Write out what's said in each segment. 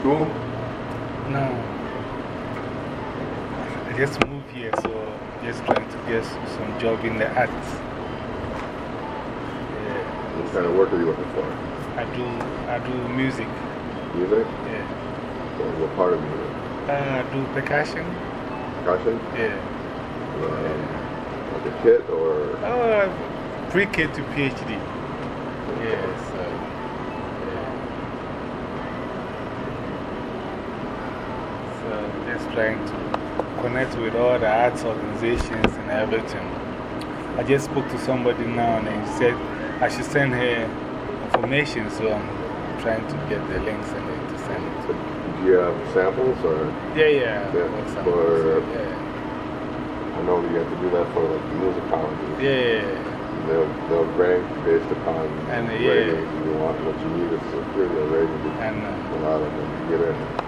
school? No. I just moved here, so just trying to get some job in the arts. Yeah. What kind of work are you looking for? I do, I do music. Music? Yeah. What, what part of music? Uh, I do percussion. Percussion? Yeah. Um, like a kit or? Oh, pre K to PhD. Yeah, so. Yeah. So, just trying to connect with all the arts organizations and everything. I just spoke to somebody now and he said I should send her information, so I'm trying to get the links and then to send it to Do you have samples or? Yeah, yeah. Yeah, for- yeah. I know you have to do that for like the music colleges. Yeah. They'll, they'll rank based upon And, the yeah. ratings you want, what you need is secure the rating And, uh, of them get in.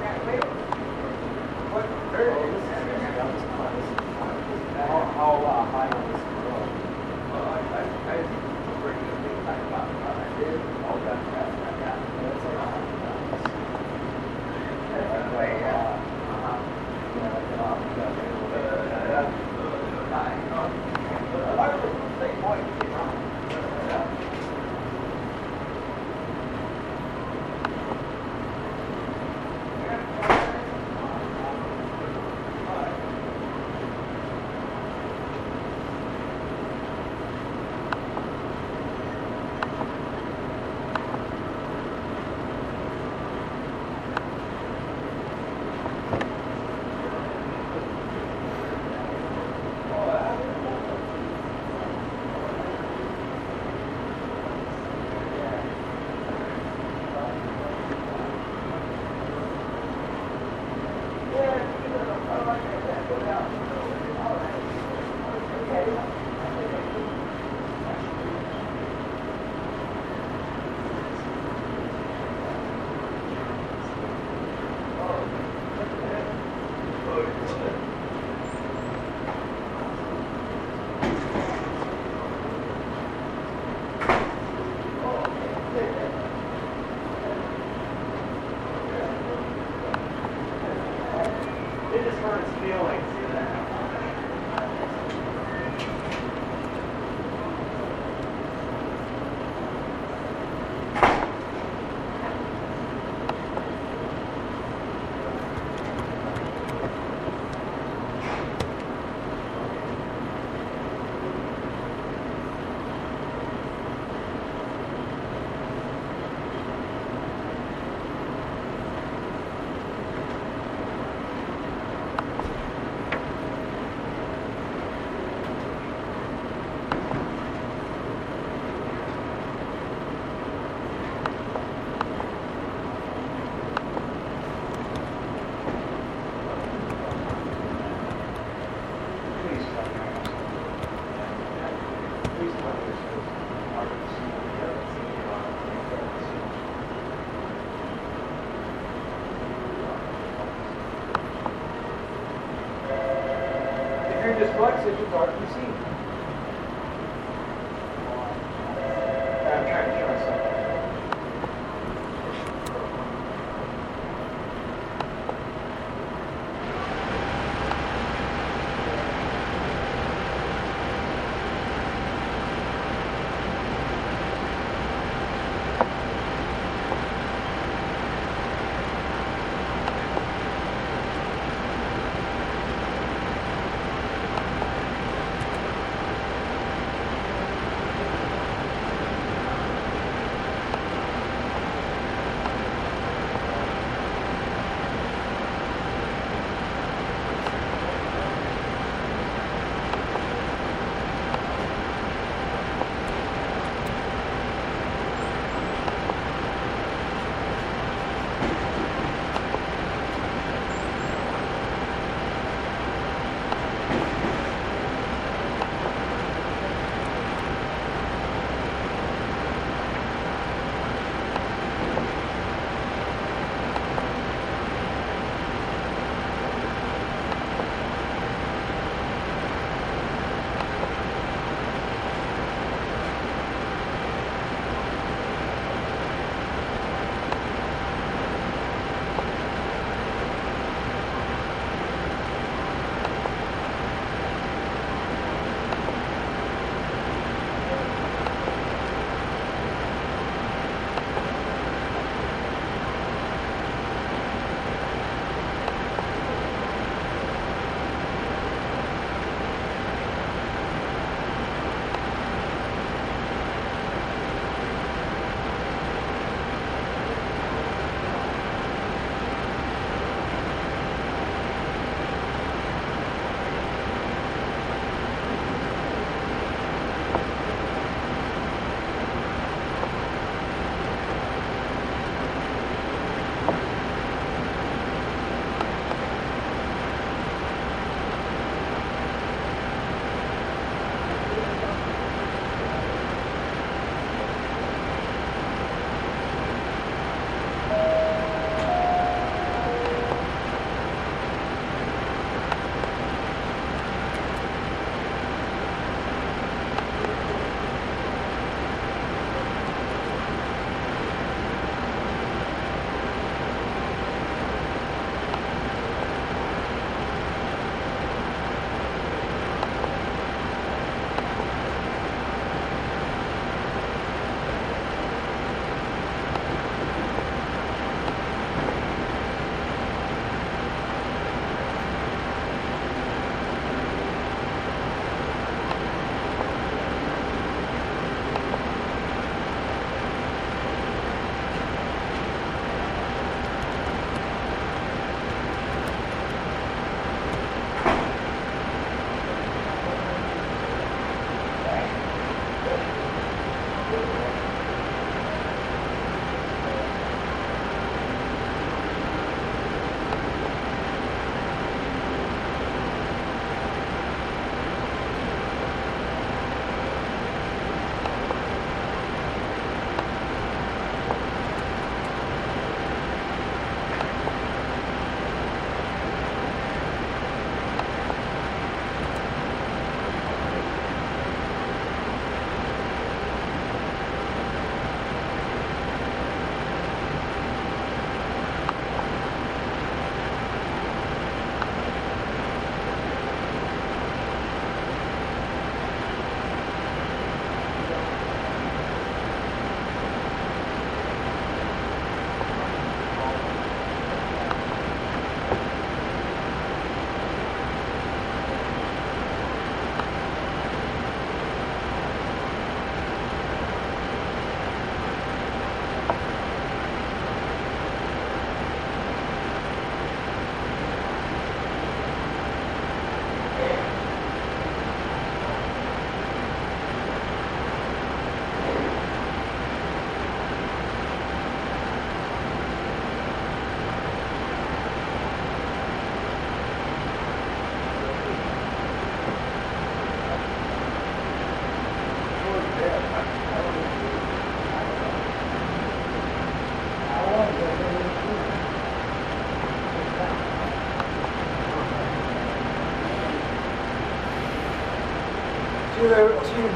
that way.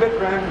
Bit, Brandon.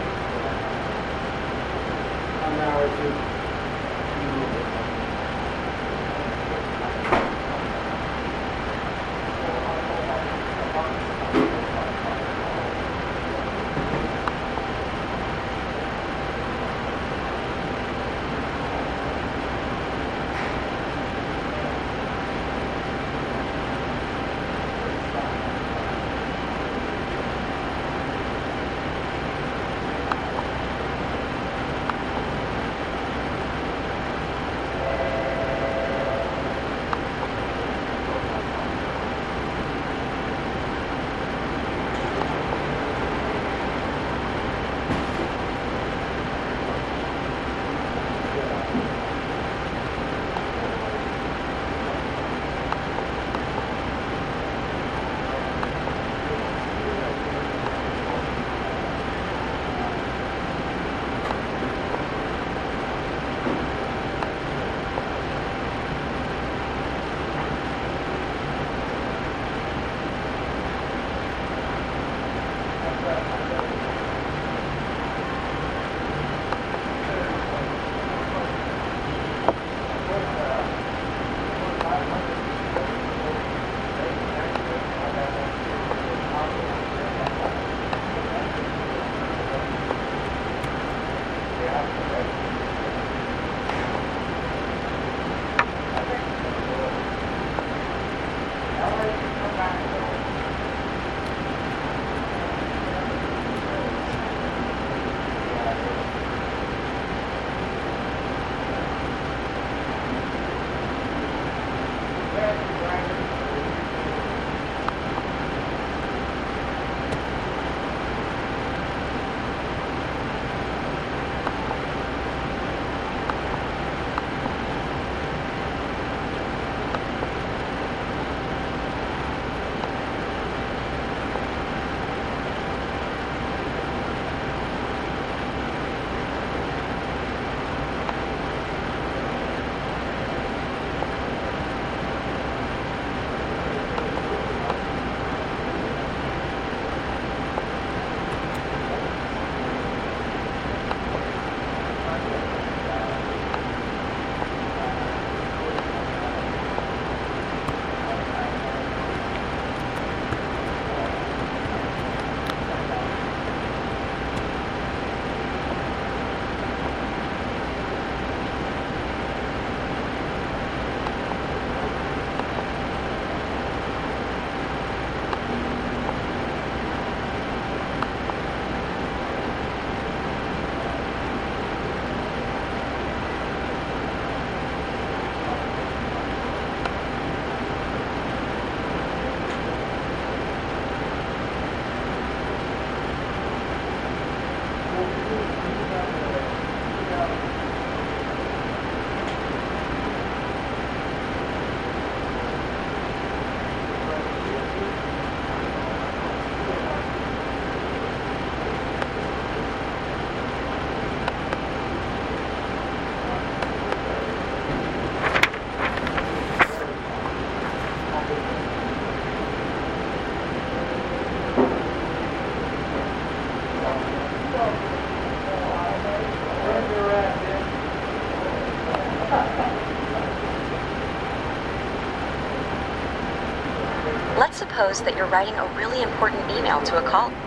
Suppose that you're writing a really important email to a call.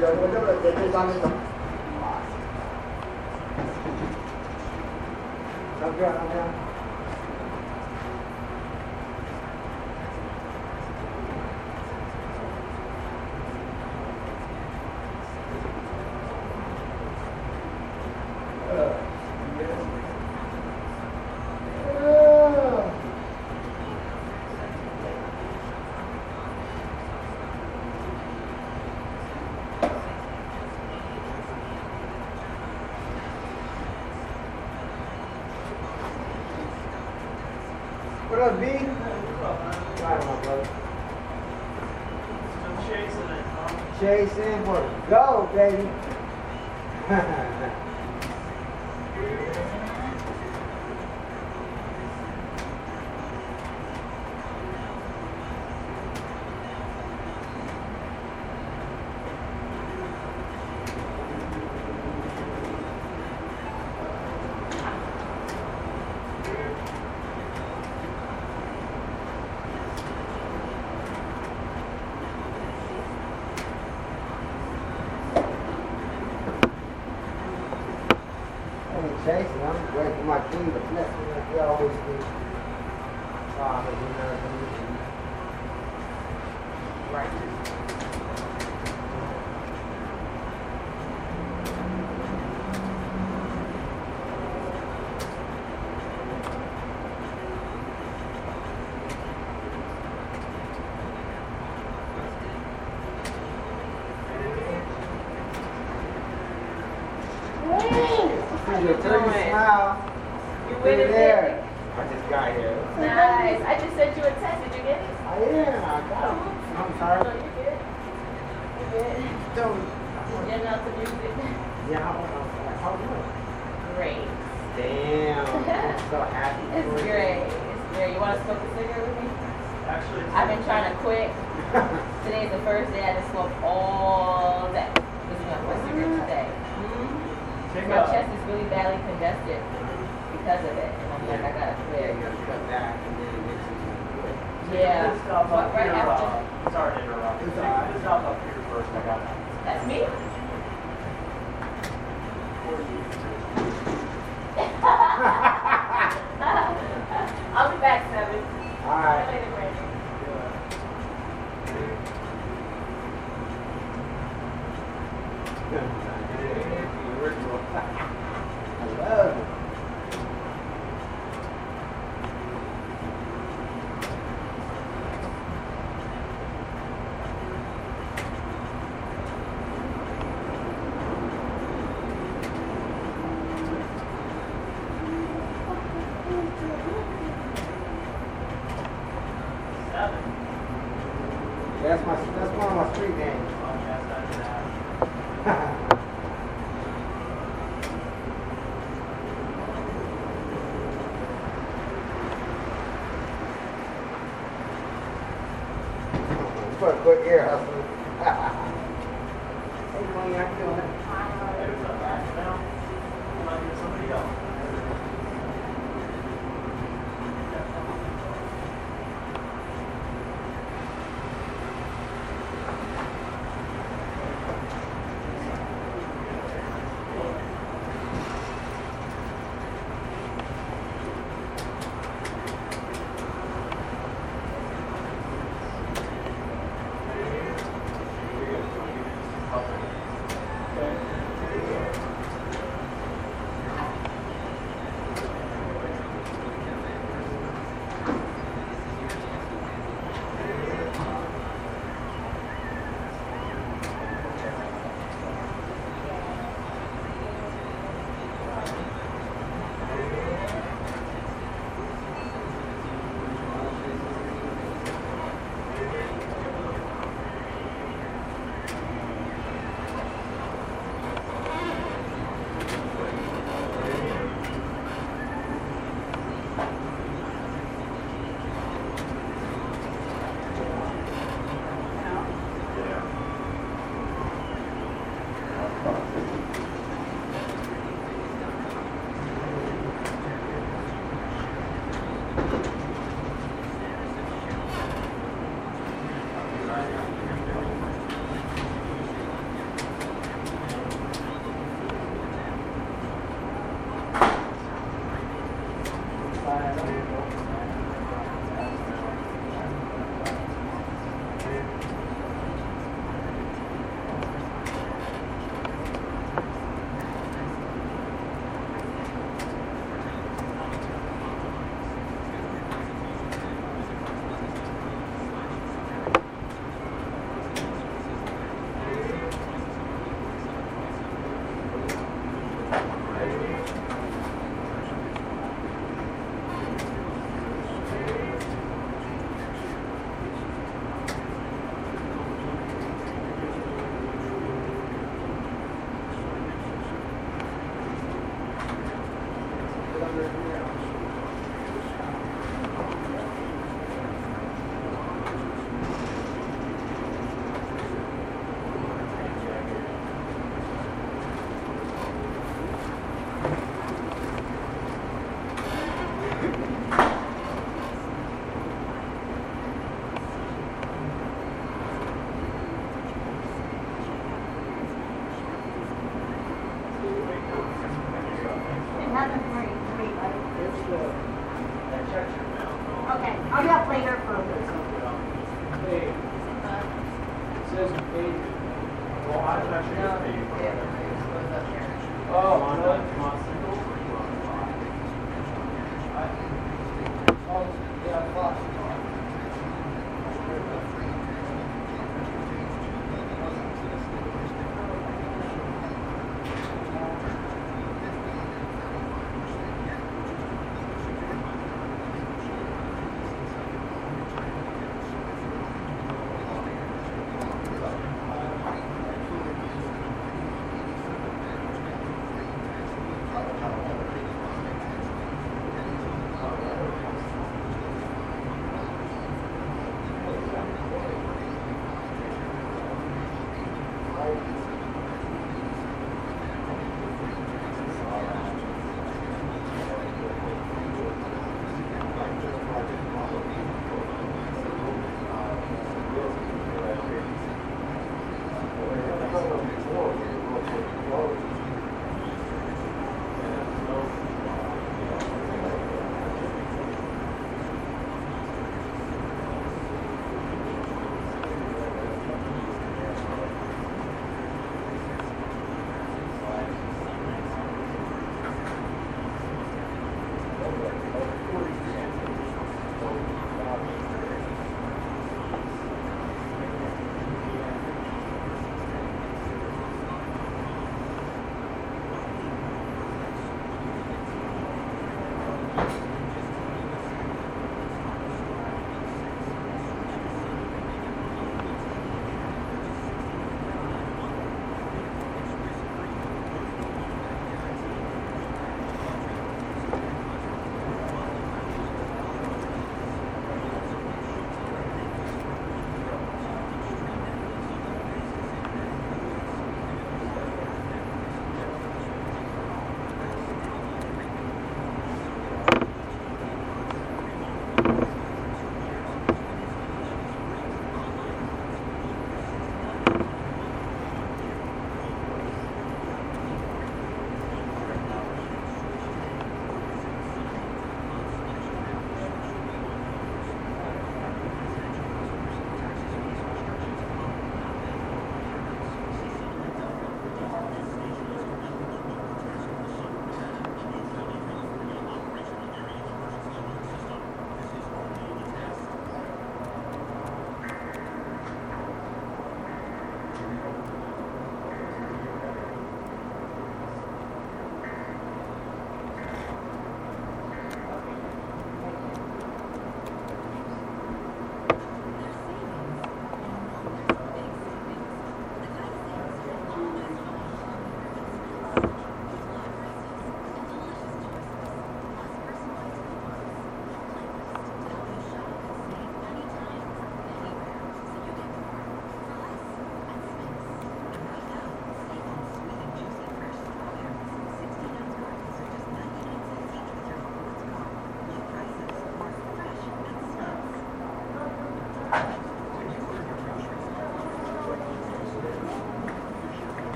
Đội ngũ rất là. Huh? Chasing for the go, baby. Hey, chasing, I'm waiting for my king to bless me like he always do. Father, you know, Right. See your pretty smile. You Through win it, there. I just got here. Nice. I just sent you a text. Did you get it? I am. I got him. Oh. I'm sorry. No, sorry. you good. You good. Don't. Getting out the music. Yeah, I went outside. How you doing? Great. Damn. I'm so happy for It's you. great. It's great. You want to smoke a cigarette with me? Actually, I've been trying to quit. Today's the first day I just smoked all day. This is my first cigarette today. Take My a, chest is really badly congested because of it. And I'm like, I gotta Yeah, you gotta cut back and then it makes you good. Yeah. This stuff But up right here, after. uh, sorry to interrupt. It's Take all right. this stuff up here first, I got that. That's me. I'll be back seven. All right.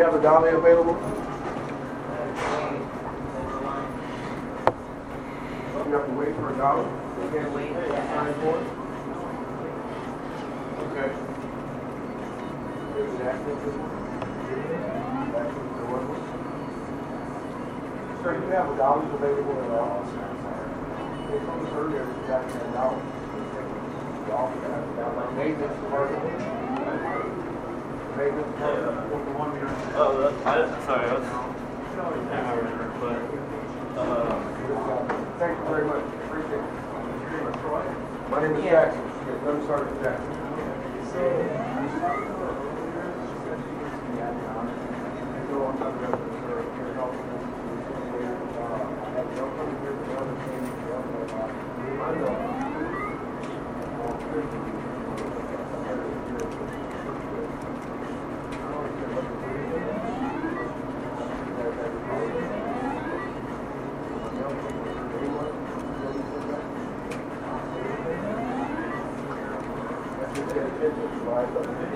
we have a dollar available? You have to wait for a dollar? Okay. Sir, you have a dollar available?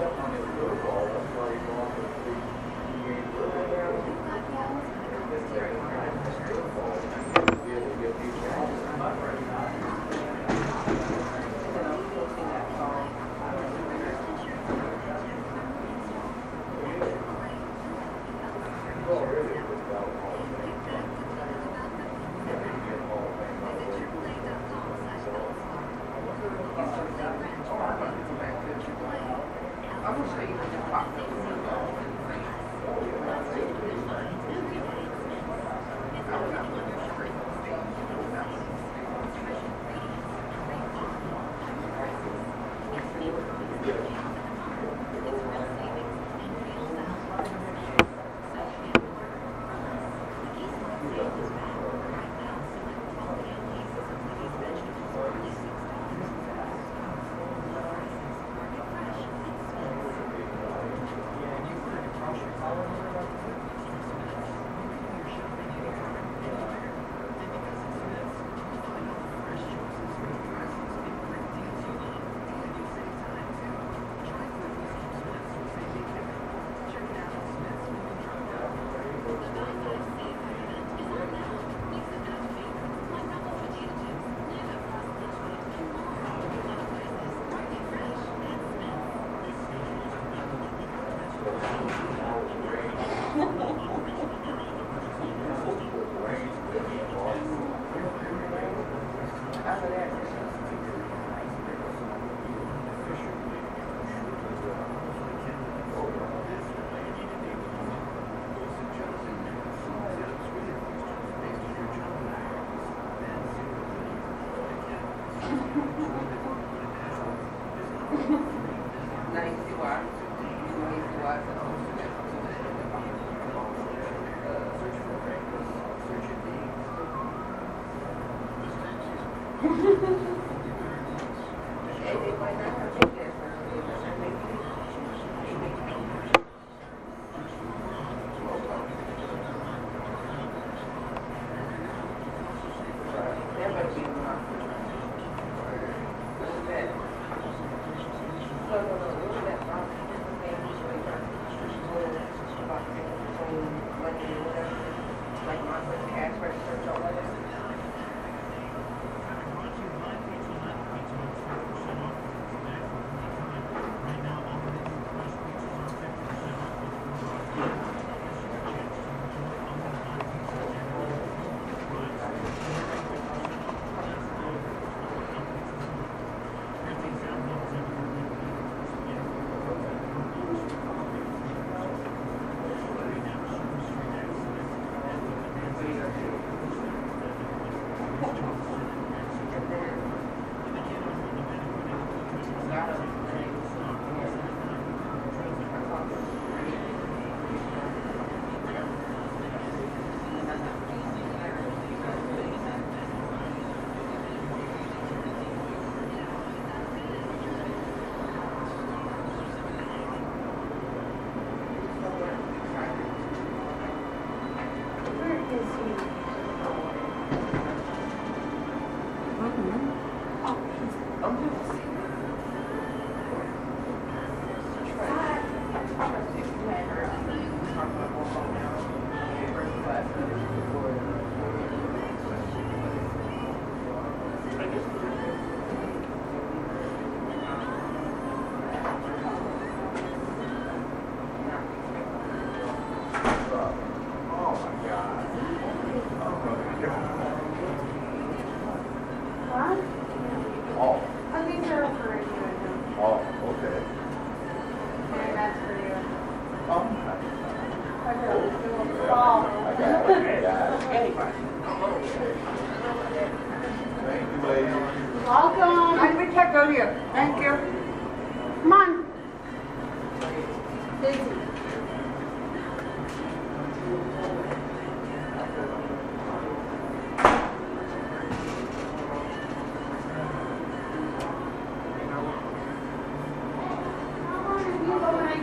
Thank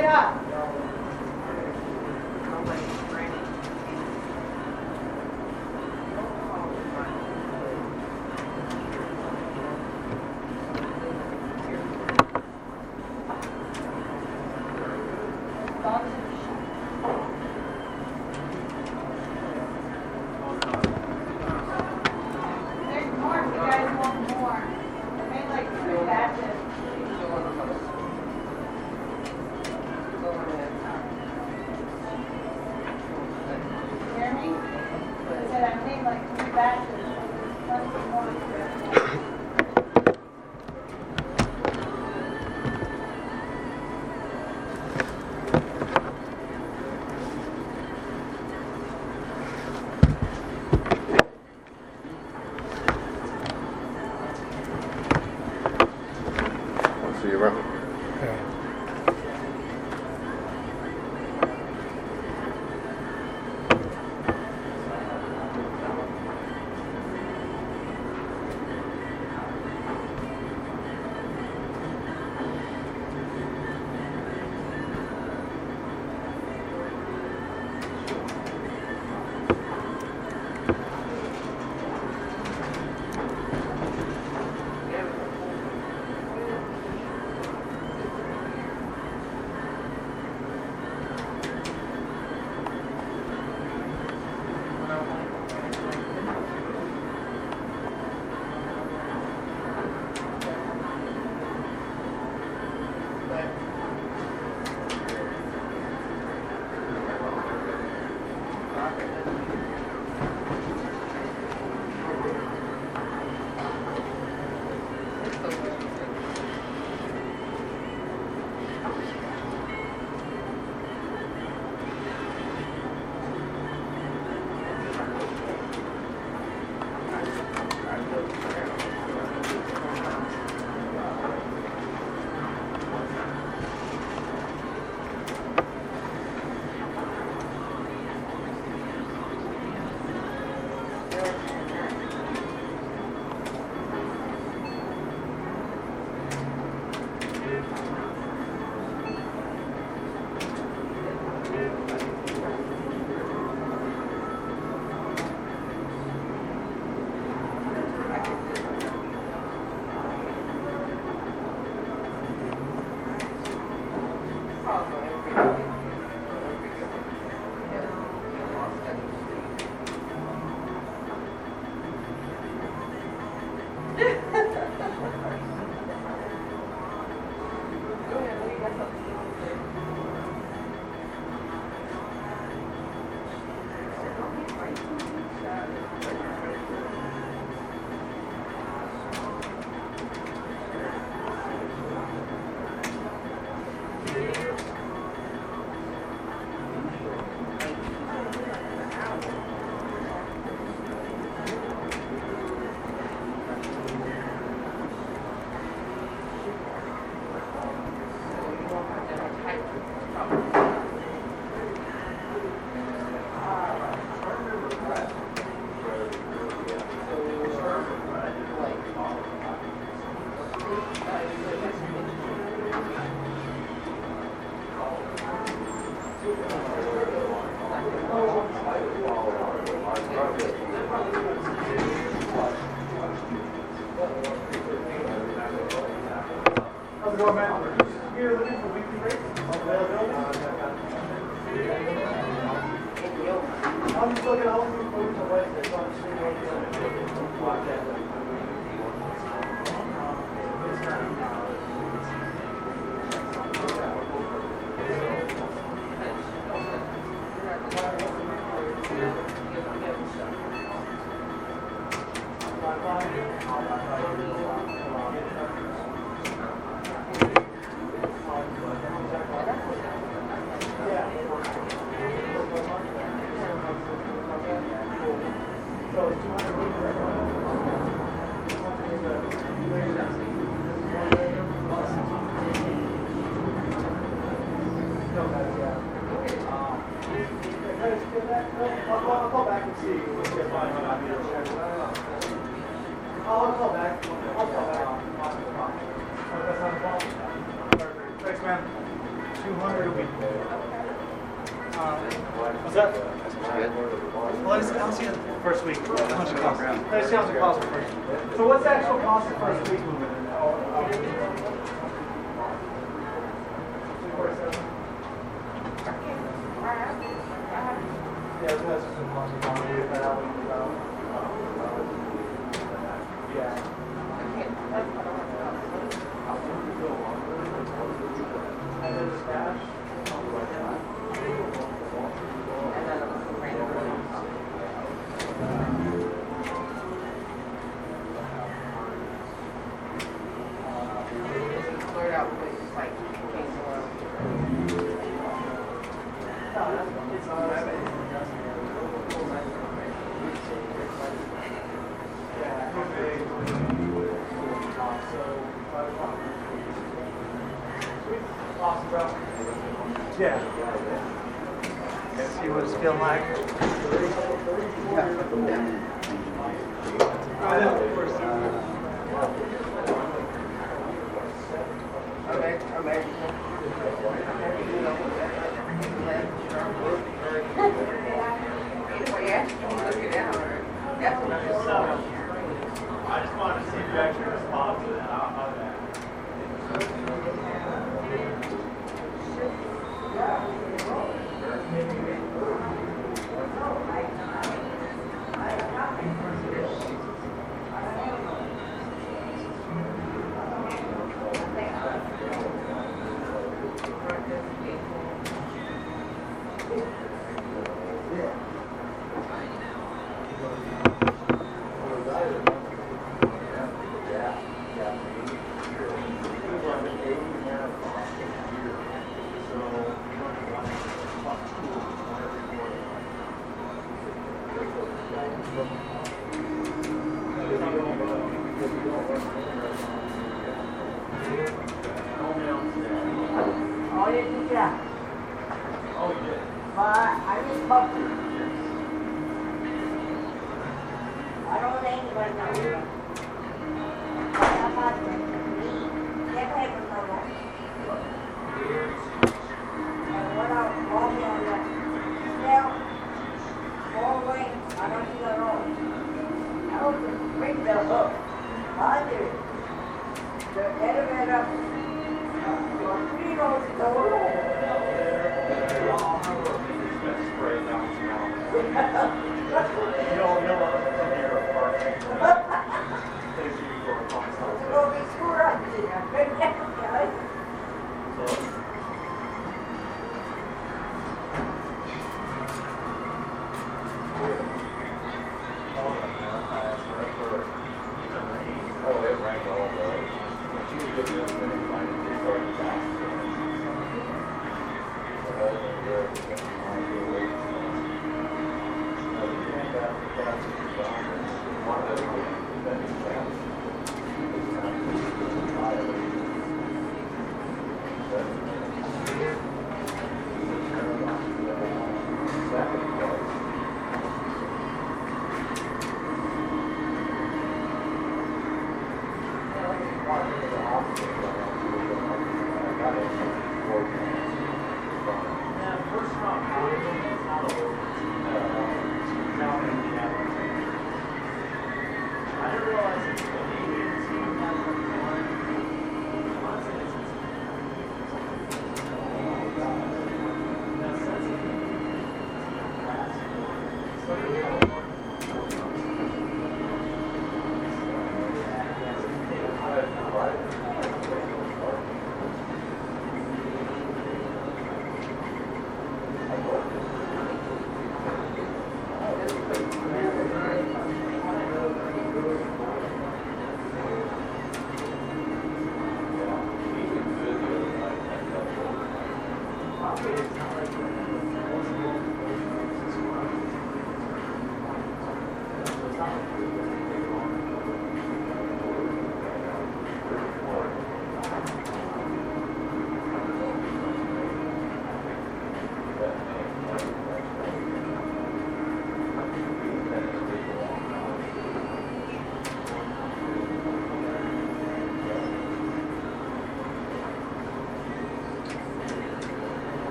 será?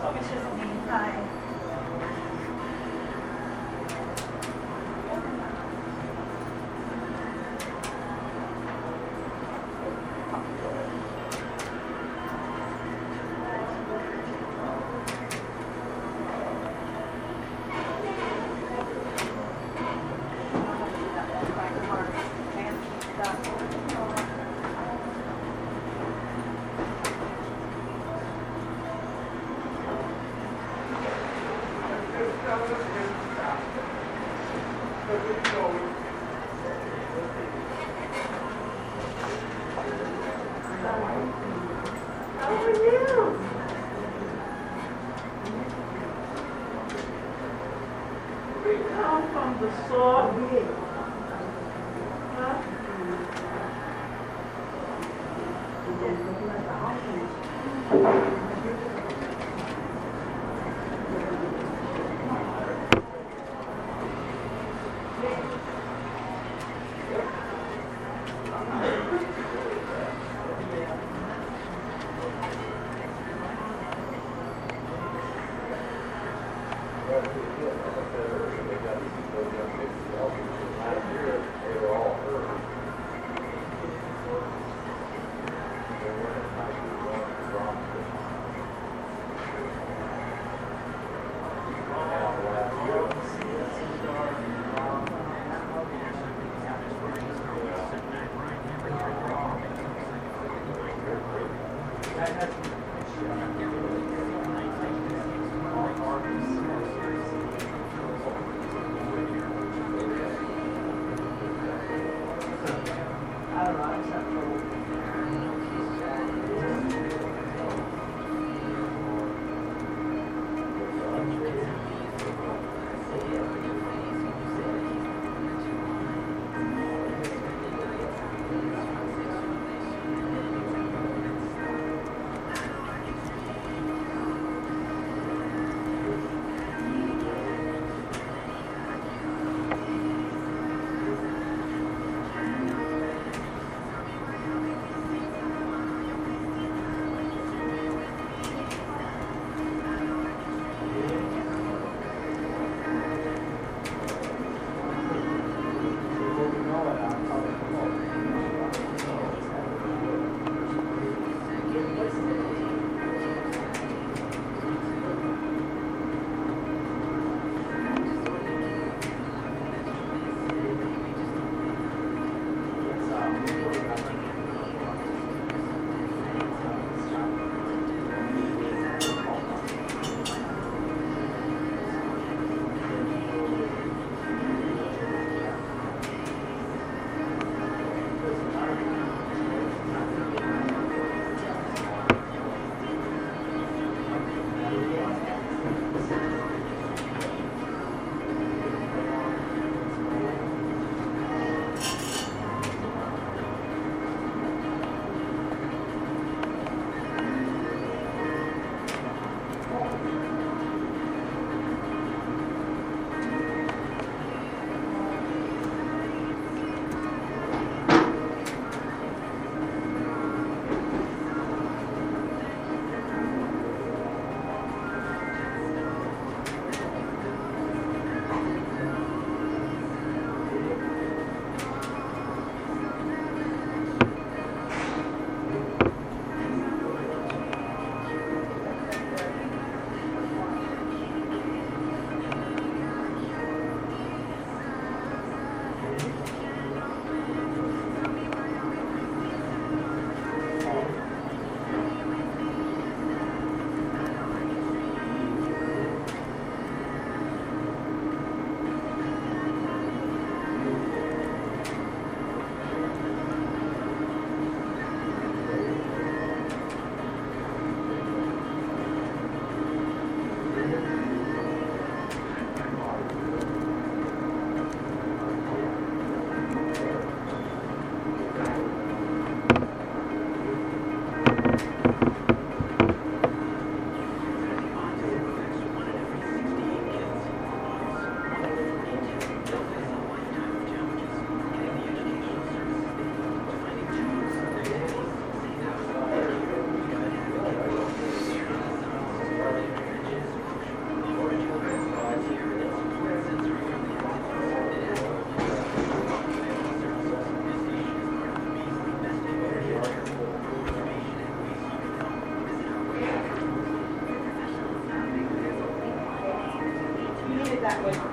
谢谢大家。desarrollo.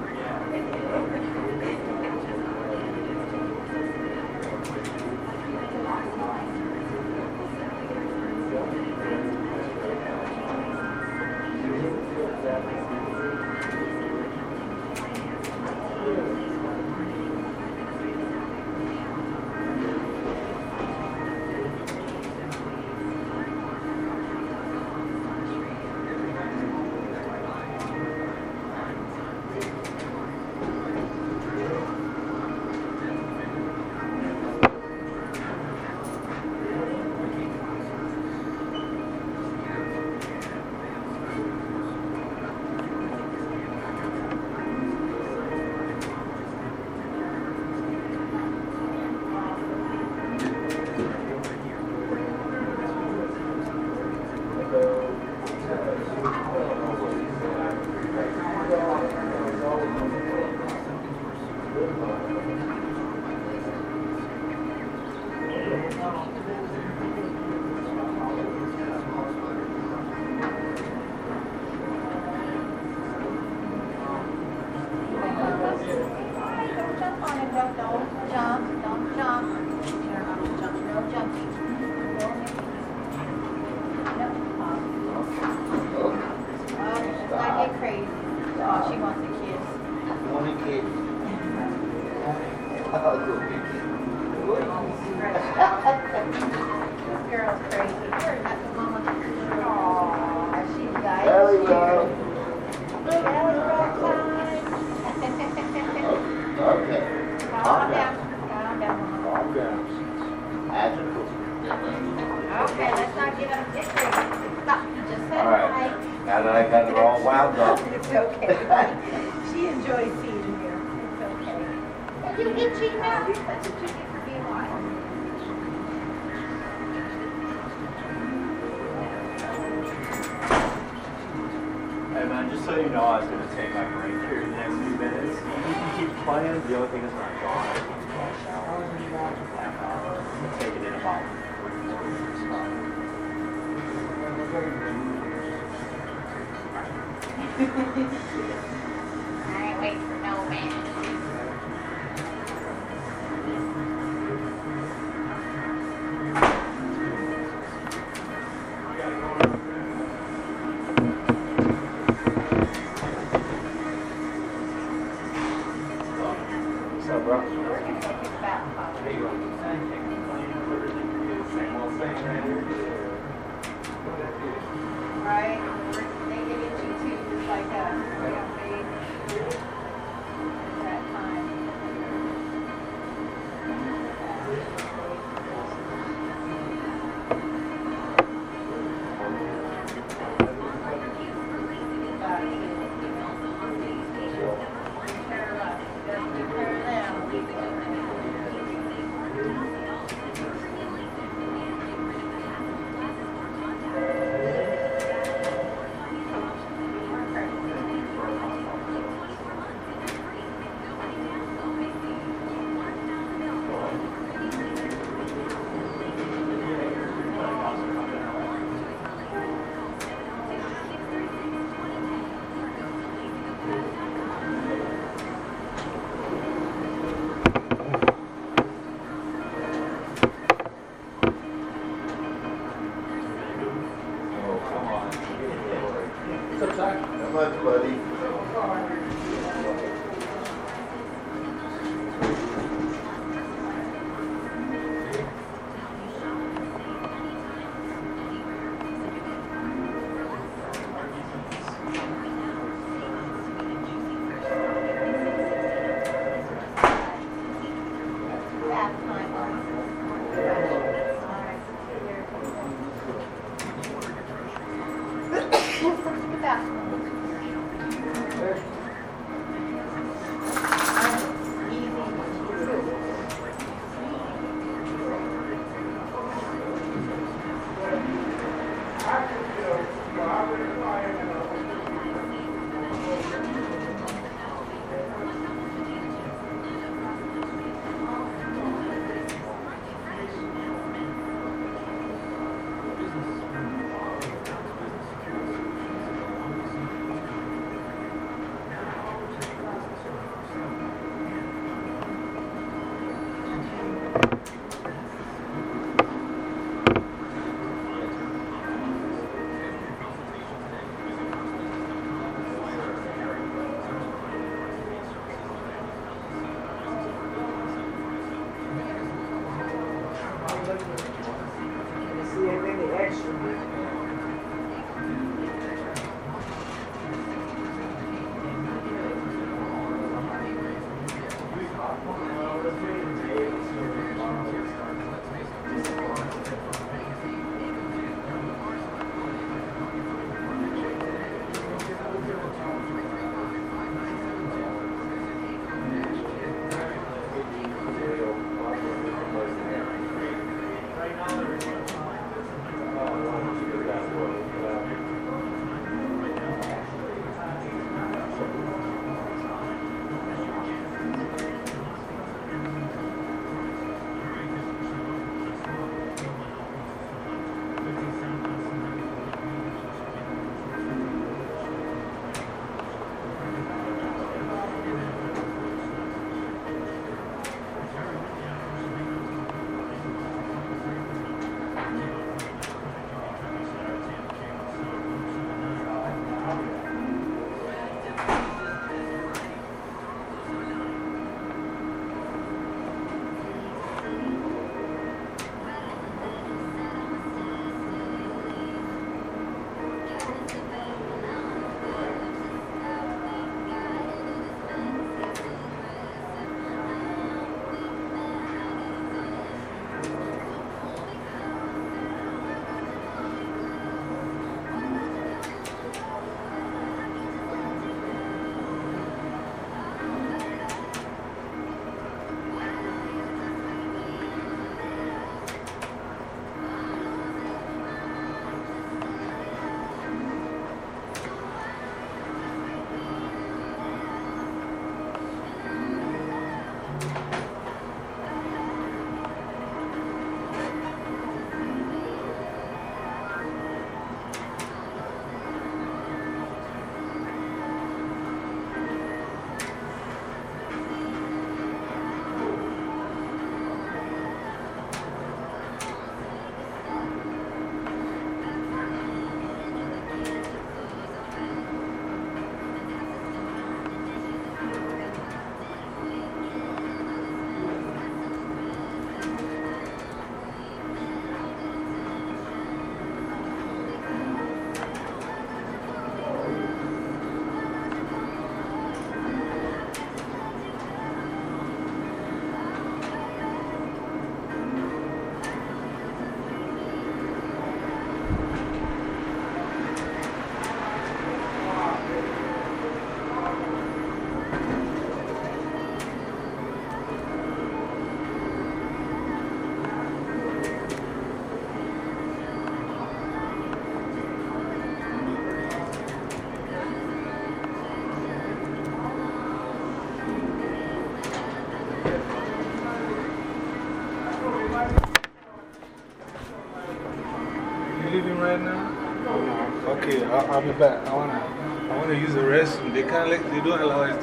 I'll, be back. I want to I wanna use the restroom. They, can't let, they don't allow us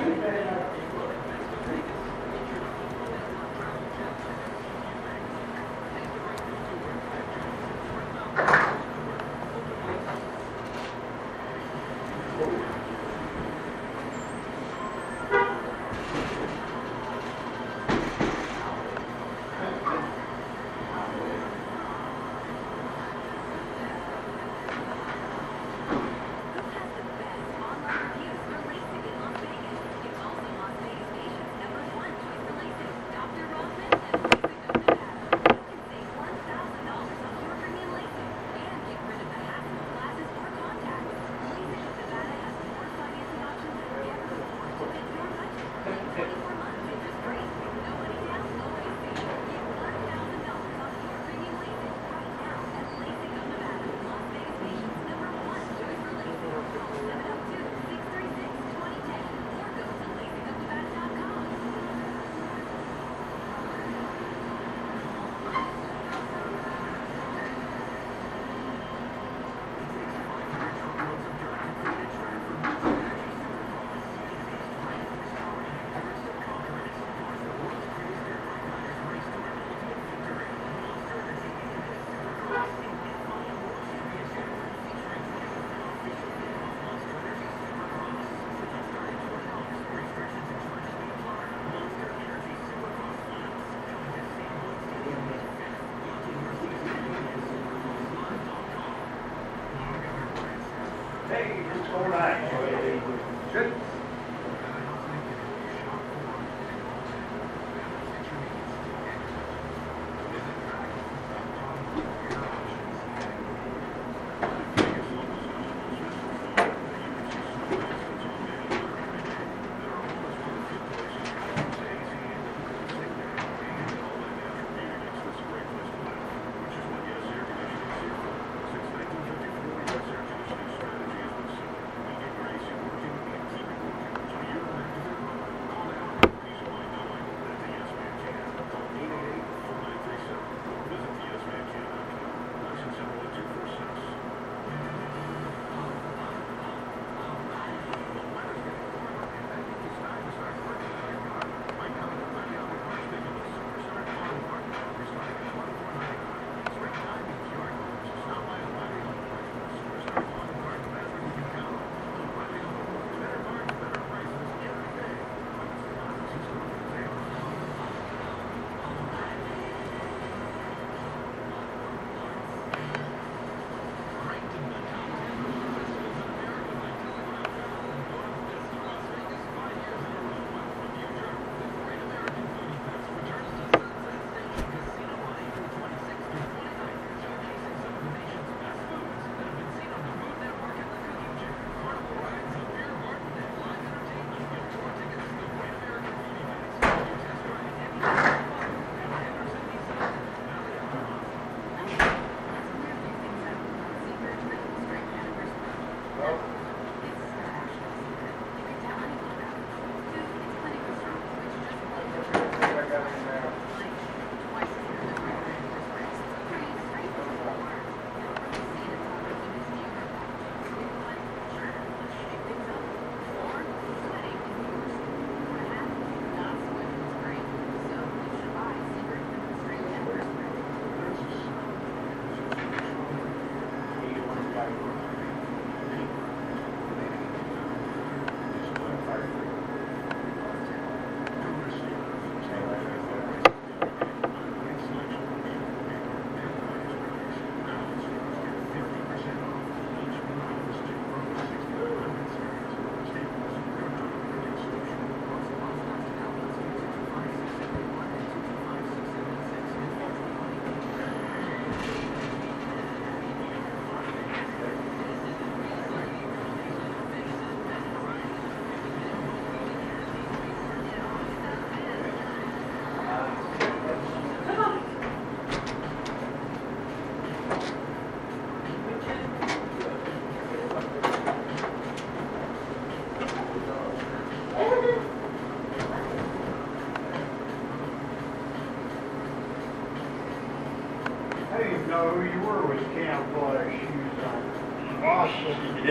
Obrigado.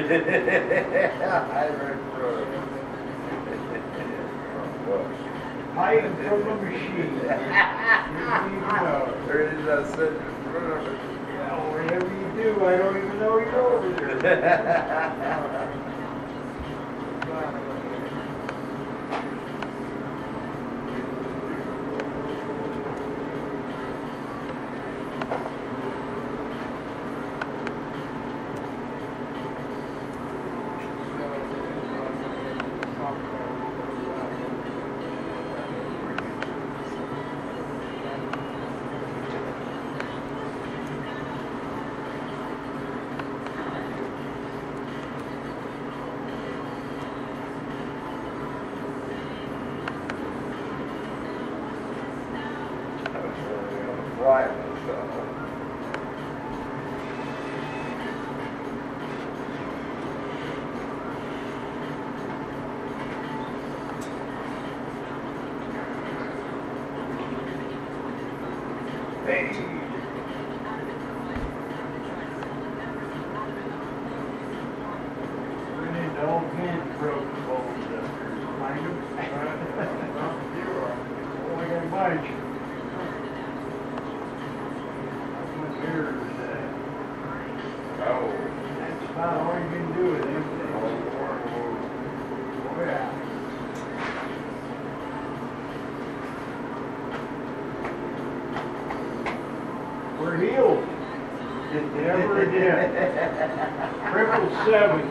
I am from the machine. you know. There it is, I said in front of it. Whatever you do, I don't even know where you're over. service.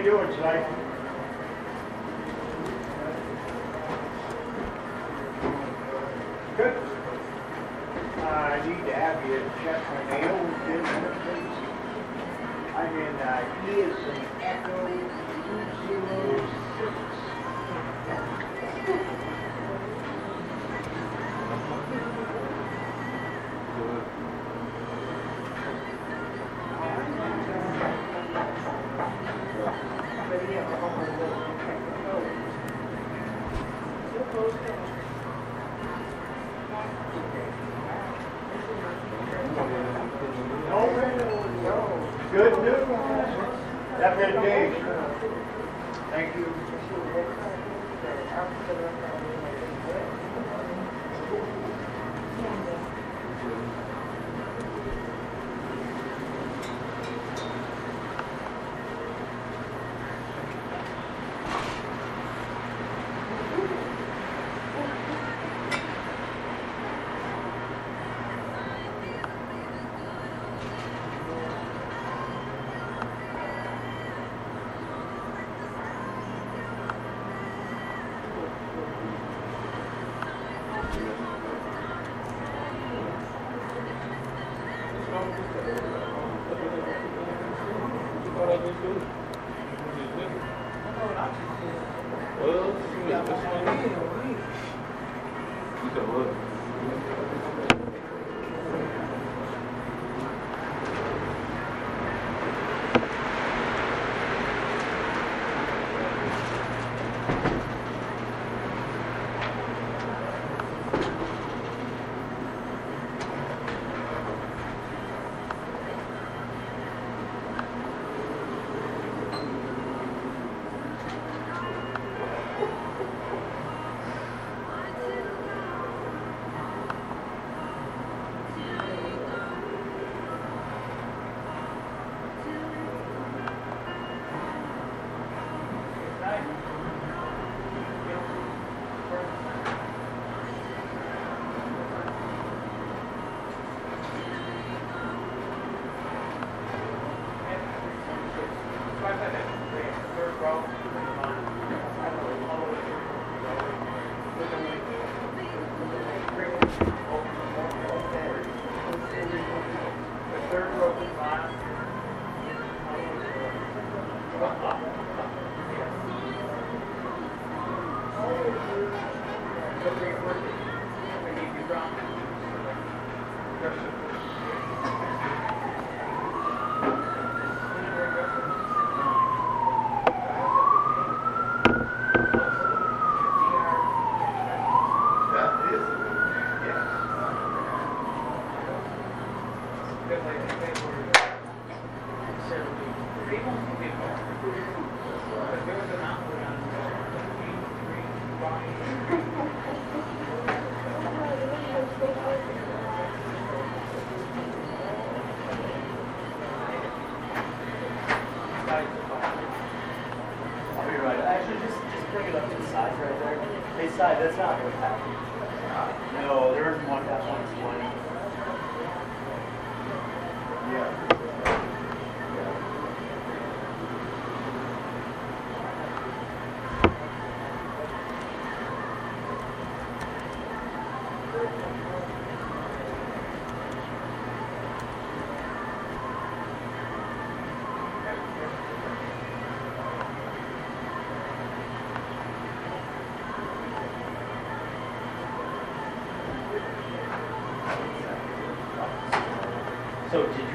radio, doing tonight?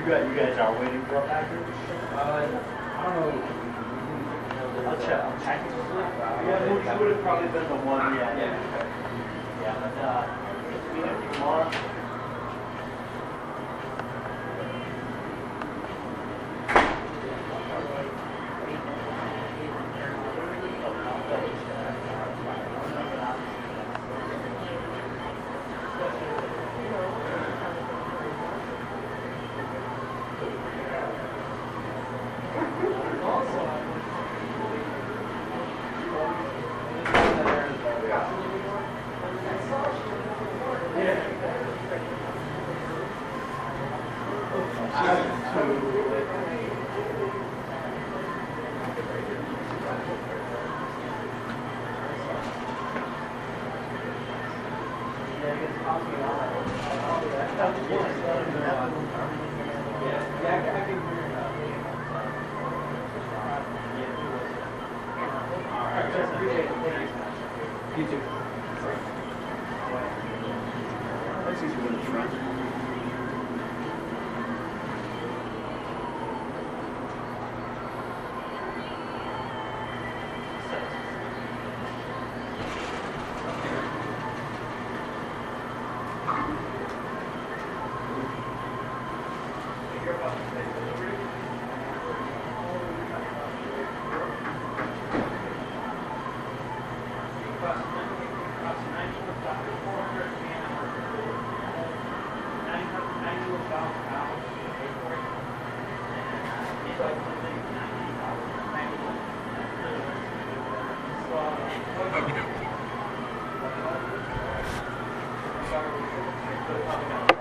you got you guys are waiting for a package. thank